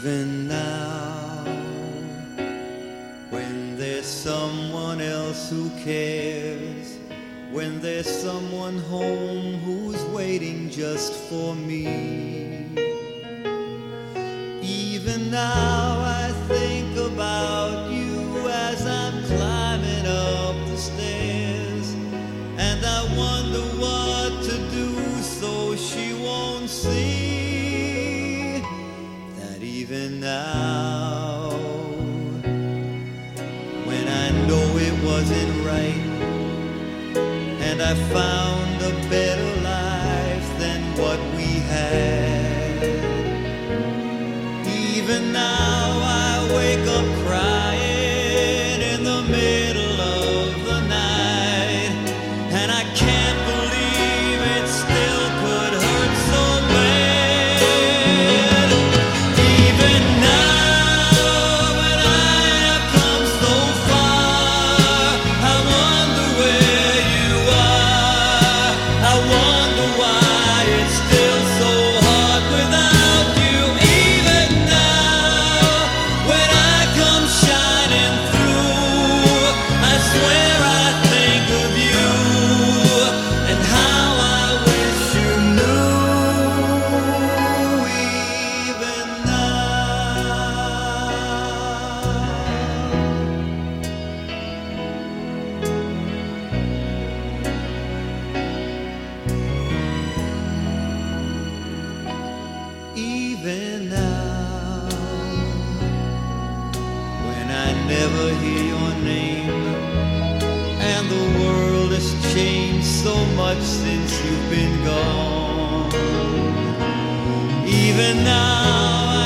Even now, when there's someone else who cares, when there's someone home who's waiting just for me. Even now, I think about you as I'm climbing up the stairs, and I wonder what to do so she won't see even now, when I know it wasn't right, and I found a better life than what we had. Even now, even now. When I never hear your name and the world has changed so much since you've been gone. Even now